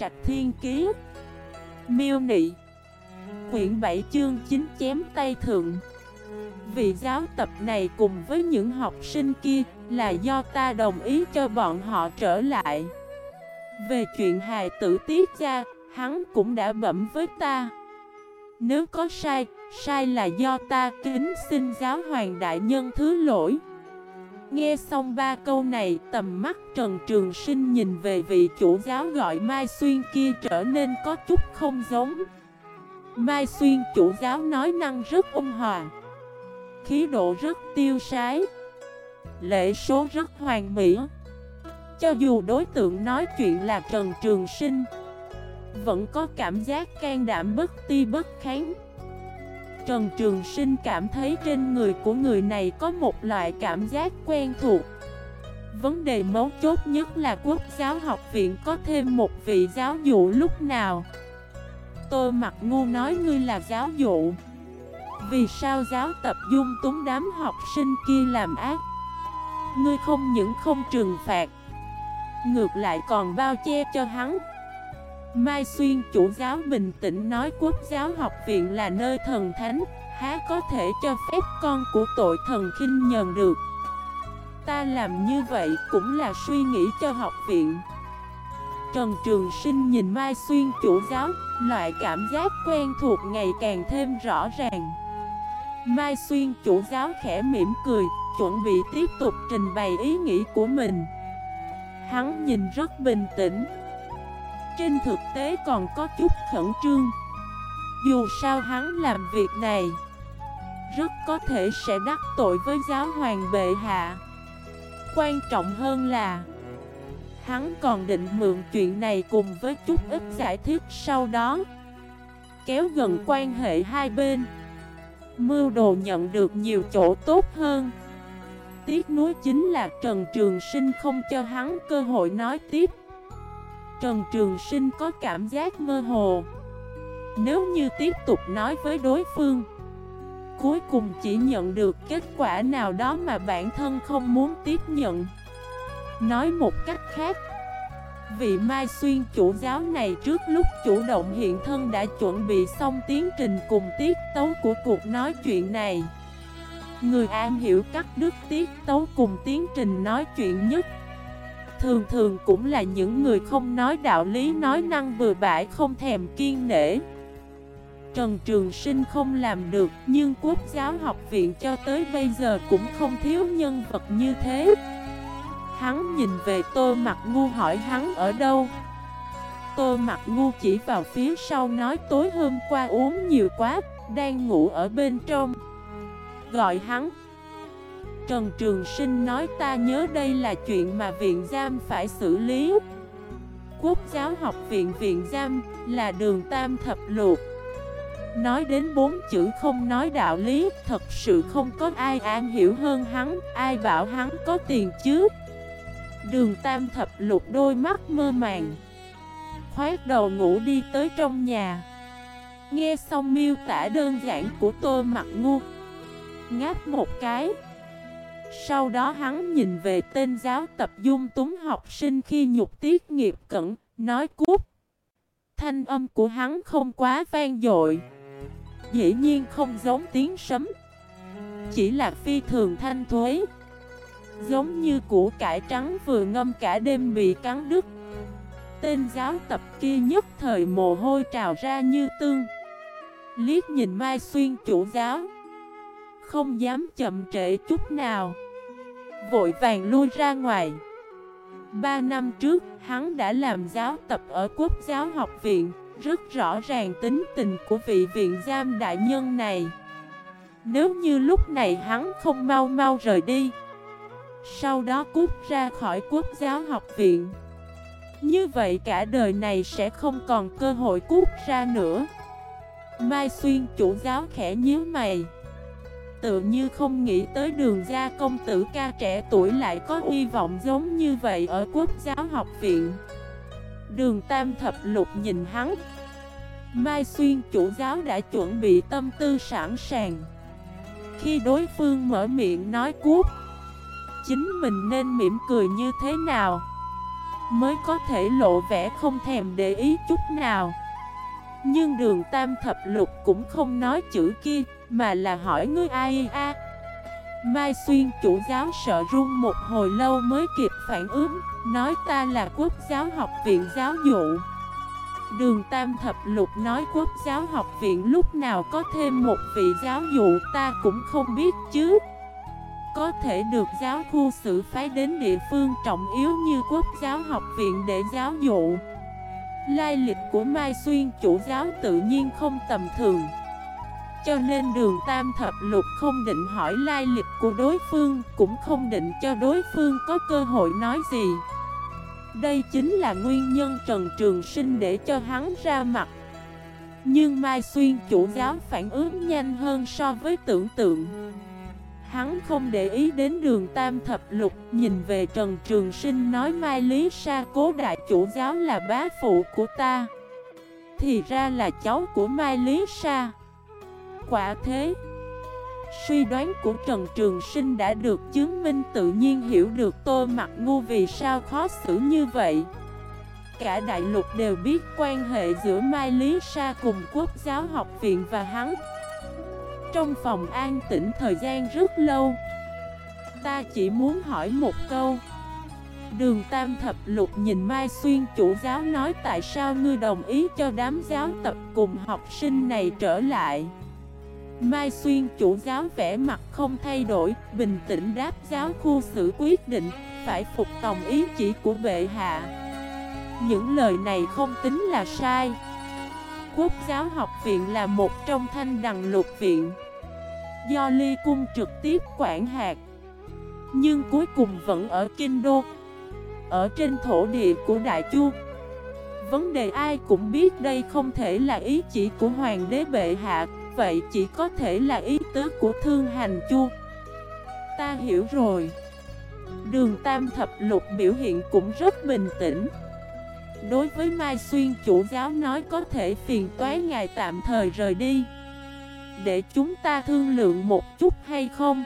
Trạch Thiên Kiế Miêu Nị. Quyển 7 chương 9 chém tay thượng. Vị giáo tập này cùng với những học sinh kia là do ta đồng ý cho bọn họ trở lại. Về chuyện hài tử tiết ra, hắn cũng đã bẩm với ta. Nếu có sai, sai là do ta kính xin giáo hoàng đại nhân thứ lỗi. Nghe xong ba câu này, tầm mắt Trần Trường Sinh nhìn về vị chủ giáo gọi Mai Xuyên kia trở nên có chút không giống. Mai Xuyên chủ giáo nói năng rất ôn hòa, khí độ rất tiêu sái, lễ số rất hoàn mỹ. Cho dù đối tượng nói chuyện là Trần Trường Sinh, vẫn có cảm giác can đảm bất ti bất kháng. Trần Trường Sinh cảm thấy trên người của người này có một loại cảm giác quen thuộc. Vấn đề mấu chốt nhất là quốc giáo học viện có thêm một vị giáo dụ lúc nào? Tôi mặt ngu nói ngươi là giáo dụ. Vì sao giáo tập dung túng đám học sinh kia làm ác? Ngươi không những không trừng phạt, Ngược lại còn bao che cho hắn. Mai Xuyên, chủ giáo bình tĩnh nói quốc giáo học viện là nơi thần thánh, Há có thể cho phép con của tội thần khinh nhờn được. Ta làm như vậy cũng là suy nghĩ cho học viện. Trần Trường Sinh nhìn Mai Xuyên, chủ giáo, Loại cảm giác quen thuộc ngày càng thêm rõ ràng. Mai Xuyên, chủ giáo khẽ mỉm cười, Chuẩn bị tiếp tục trình bày ý nghĩ của mình. Hắn nhìn rất bình tĩnh trên thực tế còn có chút khẩn trương. Dù sao hắn làm việc này, Rất có thể sẽ đắc tội với giáo hoàng bệ hạ. Quan trọng hơn là, Hắn còn định mượn chuyện này cùng với chút ít giải thích sau đó, Kéo gần quan hệ hai bên. Mưu đồ nhận được nhiều chỗ tốt hơn. Tiếc nuối chính là Trần Trường Sinh không cho hắn cơ hội nói tiếp. Trần Trường Sinh có cảm giác mơ hồ. Nếu như tiếp tục nói với đối phương, Cuối cùng chỉ nhận được kết quả nào đó mà bản thân không muốn tiếp nhận. Nói một cách khác, Vị Mai Xuyên chủ giáo này trước lúc chủ động hiện thân đã chuẩn bị xong tiến trình cùng tiết tấu của cuộc nói chuyện này. Người an hiểu cắt đứt tiết tấu cùng tiến trình nói chuyện nhất Thường thường cũng là những người không nói đạo lý, nói năng bừa bãi, không thèm kiên nể. Trần Trường Sinh không làm được, Nhưng quốc giáo học viện cho tới bây giờ cũng không thiếu nhân vật như thế. Hắn nhìn về tô mặt ngu hỏi hắn ở đâu. Tô mặt ngu chỉ vào phía sau nói, tối hôm qua uống nhiều quá, Đang ngủ ở bên trong. Gọi hắn Trần Trường Sinh nói, ta nhớ đây là chuyện mà viện giam phải xử lý. Quốc giáo học viện viện giam là đường tam thập luộc. Nói đến bốn chữ không nói đạo lý, Thật sự không có ai an hiểu hơn hắn, Ai bảo hắn có tiền chứ? Đường tam thập lục đôi mắt mơ màng Khoát đầu ngủ đi tới trong nhà. Nghe xong miêu tả đơn giản của tôi mặt ngu, Ngáp một cái sau đó hắn nhìn về tên giáo tập dung túng học sinh khi nhục tiết nghiệp cẩn, nói cút. Thanh âm của hắn không quá vang dội. Dĩ nhiên không giống tiếng sấm. Chỉ là phi thường thanh thuế. Giống như củ cải trắng vừa ngâm cả đêm bị cắn đứt. Tên giáo tập kia nhất thời mồ hôi trào ra như tương. Liếc nhìn Mai Xuyên chủ giáo. Không dám chậm trễ chút nào. Vội vàng lui ra ngoài. Ba năm trước, hắn đã làm giáo tập ở Quốc giáo học viện Rất rõ ràng tính tình của vị viện giam đại nhân này. Nếu như lúc này hắn không mau mau rời đi Sau đó cút ra khỏi Quốc giáo học viện Như vậy cả đời này sẽ không còn cơ hội cút ra nữa. Mai Xuyên chủ giáo khẽ nhíu mày. Tự như không nghĩ tới đường gia công tử ca trẻ tuổi lại có hy vọng giống như vậy ở quốc giáo học viện. Đường tam thập lục nhìn hắn. Mai Xuyên chủ giáo đã chuẩn bị tâm tư sẵn sàng. Khi đối phương mở miệng nói cuốc, Chính mình nên mỉm cười như thế nào Mới có thể lộ vẻ không thèm để ý chút nào. Nhưng đường tam thập lục cũng không nói chữ kia mà là hỏi ngươi ai a? Mai Xuyên chủ giáo sợ run một hồi lâu mới kịp phản ứng, Nói ta là quốc giáo học viện giáo dụ. Đường Tam Thập Lục nói quốc giáo học viện lúc nào có thêm một vị giáo dụ ta cũng không biết chứ. Có thể được giáo khu xử phái đến địa phương trọng yếu như quốc giáo học viện để giáo dụ. Lai lịch của Mai Xuyên chủ giáo tự nhiên không tầm thường cho nên đường tam thập lục không định hỏi lai lịch của đối phương, Cũng không định cho đối phương có cơ hội nói gì. Đây chính là nguyên nhân Trần Trường Sinh để cho hắn ra mặt. Nhưng Mai Xuyên chủ giáo phản ứng nhanh hơn so với tưởng tượng. Hắn không để ý đến đường tam thập lục, Nhìn về Trần Trường Sinh nói Mai Lý Sa cố đại chủ giáo là bá phụ của ta. Thì ra là cháu của Mai Lý Sa. Quả thế. Suy đoán của Trần Trường Sinh đã được chứng minh tự nhiên hiểu được Tô Mặt Ngu vì sao khó xử như vậy. Cả đại lục đều biết quan hệ giữa Mai Lý Sa cùng Quốc giáo học viện và hắn. Trong phòng an tĩnh thời gian rất lâu, Ta chỉ muốn hỏi một câu. Đường Tam Thập Lục nhìn Mai Xuyên chủ giáo nói tại sao ngươi đồng ý cho đám giáo tập cùng học sinh này trở lại? Mai Xuyên chủ giáo vẽ mặt không thay đổi, bình tĩnh đáp giáo khu xử quyết định, phải phục tòng ý chỉ của bệ hạ. Những lời này không tính là sai. Quốc giáo học viện là một trong thanh đằng lục viện. Do ly cung trực tiếp quản hạt. Nhưng cuối cùng vẫn ở Kinh Đô. Ở trên thổ địa của Đại Chu. Vấn đề ai cũng biết đây không thể là ý chỉ của Hoàng đế bệ hạ vậy chỉ có thể là ý tứ của thương hành chu. Ta hiểu rồi. Đường Tam Thập Lục biểu hiện cũng rất bình tĩnh. Đối với Mai Xuyên, chủ giáo nói có thể phiền toái ngài tạm thời rời đi. Để chúng ta thương lượng một chút hay không?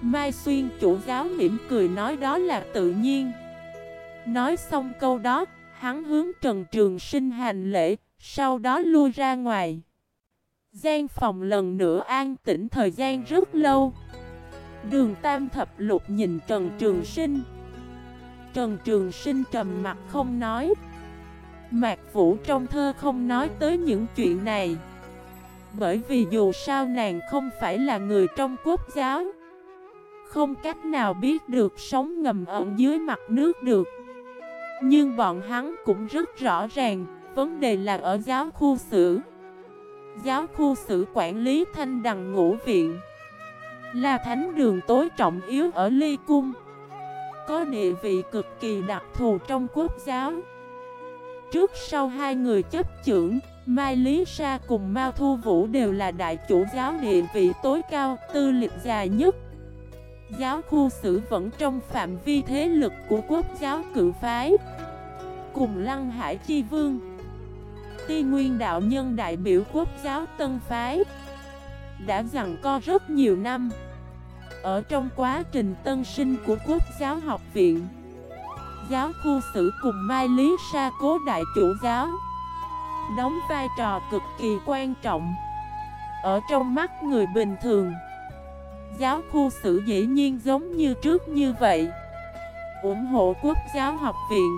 Mai Xuyên, chủ giáo mỉm cười nói đó là tự nhiên. Nói xong câu đó, Hắn hướng Trần Trường Sinh hành lễ, Sau đó lui ra ngoài. Gian phòng lần nữa an tĩnh thời gian rất lâu. Đường Tam Thập Lục nhìn Trần Trường Sinh. Trần Trường Sinh trầm mặt không nói. Mạc Vũ trong thơ không nói tới những chuyện này. Bởi vì dù sao nàng không phải là người trong quốc giáo. Không cách nào biết được sống ngầm ẩn dưới mặt nước được. Nhưng bọn hắn cũng rất rõ ràng, Vấn đề là ở giáo khu sử giáo khu sử quản lý thanh đằng ngũ viện. Là thánh đường tối trọng yếu ở Ly Cung. Có địa vị cực kỳ đặc thù trong quốc giáo. Trước sau hai người chấp trưởng Mai Lý Sa cùng Mao Thu Vũ đều là đại chủ giáo địa vị tối cao, tư lịch dài nhất. Giáo khu sử vẫn trong phạm vi thế lực của quốc giáo cự phái. Cùng Lăng Hải Chi Vương Ti Nguyên đạo nhân đại biểu quốc giáo Tân Phái, Đã rằng co rất nhiều năm Ở trong quá trình tân sinh của quốc giáo học viện. Giáo khu sử cùng Mai Lý Sa cố đại chủ giáo, Đóng vai trò cực kỳ quan trọng Ở trong mắt người bình thường. Giáo khu sử dĩ nhiên giống như trước như vậy, ủng hộ quốc giáo học viện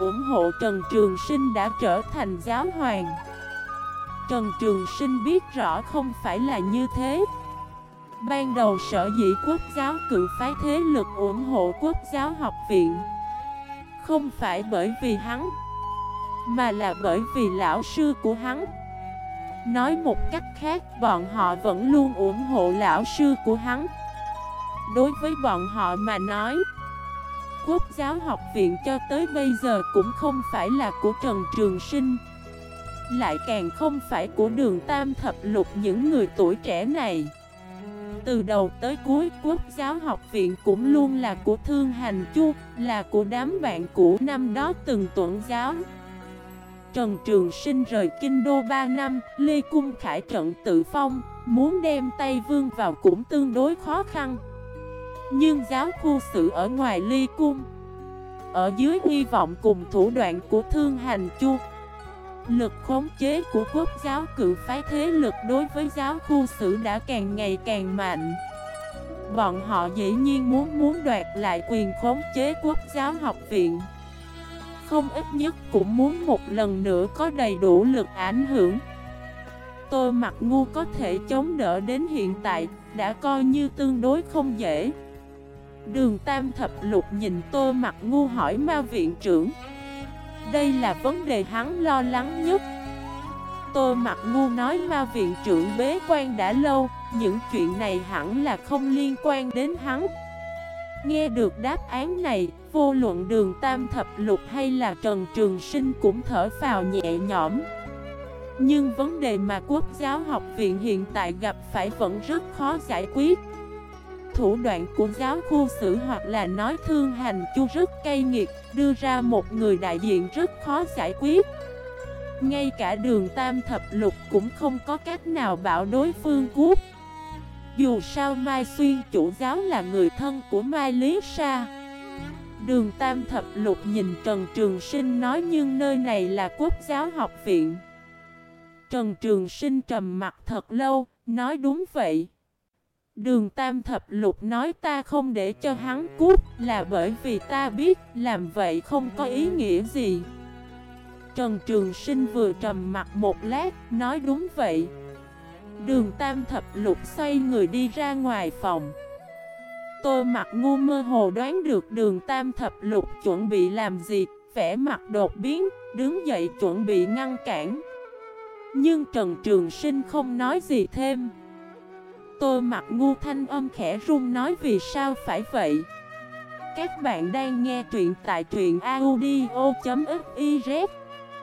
ủng hộ Trần Trường Sinh đã trở thành giáo hoàng. Trần Trường Sinh biết rõ không phải là như thế. Ban đầu sở dĩ quốc giáo cự phái thế lực ủng hộ quốc giáo học viện, Không phải bởi vì hắn, Mà là bởi vì lão sư của hắn. Nói một cách khác, bọn họ vẫn luôn ủng hộ lão sư của hắn. Đối với bọn họ mà nói Quốc giáo học viện cho tới bây giờ cũng không phải là của Trần Trường Sinh. Lại càng không phải của đường Tam Thập Lục những người tuổi trẻ này. Từ đầu tới cuối, quốc giáo học viện cũng luôn là của Thương Hành Chu, Là của đám bạn cũ năm đó từng tuẩn giáo. Trần Trường Sinh rời Kinh Đô 3 năm, Lê Cung Khải trận tự phong, Muốn đem Tây Vương vào cũng tương đối khó khăn nhưng giáo khu sự ở ngoài ly cung ở dưới hy vọng cùng thủ đoạn của Thương Hành Chu. Lực khống chế của quốc giáo cự phái thế lực đối với giáo khu sử đã càng ngày càng mạnh. Bọn họ dĩ nhiên muốn muốn đoạt lại quyền khống chế quốc giáo học viện Không ít nhất cũng muốn một lần nữa có đầy đủ lực ảnh hưởng Tôi mặc ngu có thể chống đỡ đến hiện tại, Đã coi như tương đối không dễ Đường Tam Thập Lục nhìn tô mặt ngu hỏi ma viện trưởng. Đây là vấn đề hắn lo lắng nhất. Tô mặt ngu nói ma viện trưởng bế quan đã lâu, Những chuyện này hẳn là không liên quan đến hắn. Nghe được đáp án này, Vô luận đường Tam Thập Lục hay là Trần Trường Sinh cũng thở phào nhẹ nhõm. Nhưng vấn đề mà Quốc giáo học viện hiện tại gặp phải vẫn rất khó giải quyết. Thủ đoạn của giáo khu sử hoặc là nói thương hành chu rất cay nghiệt Đưa ra một người đại diện rất khó giải quyết. Ngay cả đường tam thập lục cũng không có cách nào bảo đối phương cút. Dù sao Mai Xuyên chủ giáo là người thân của Mai Lý Sa. Đường Tam Thập Lục nhìn Trần Trường Sinh nói nhưng nơi này là quốc giáo học viện. Trần Trường Sinh trầm mặt thật lâu, nói đúng vậy. Đường Tam Thập Lục nói ta không để cho hắn cút là bởi vì ta biết làm vậy không có ý nghĩa gì. Trần Trường Sinh vừa trầm mặt một lát, nói đúng vậy. Đường Tam Thập Lục xoay người đi ra ngoài phòng. Tôi mặt ngu mơ hồ đoán được đường Tam Thập Lục chuẩn bị làm gì, vẻ mặt đột biến, đứng dậy chuẩn bị ngăn cản. Nhưng Trần Trường Sinh không nói gì thêm. Tôi mặt ngu thanh âm khẽ run nói vì sao phải vậy? Các bạn đang nghe truyện tại truyện audio.fif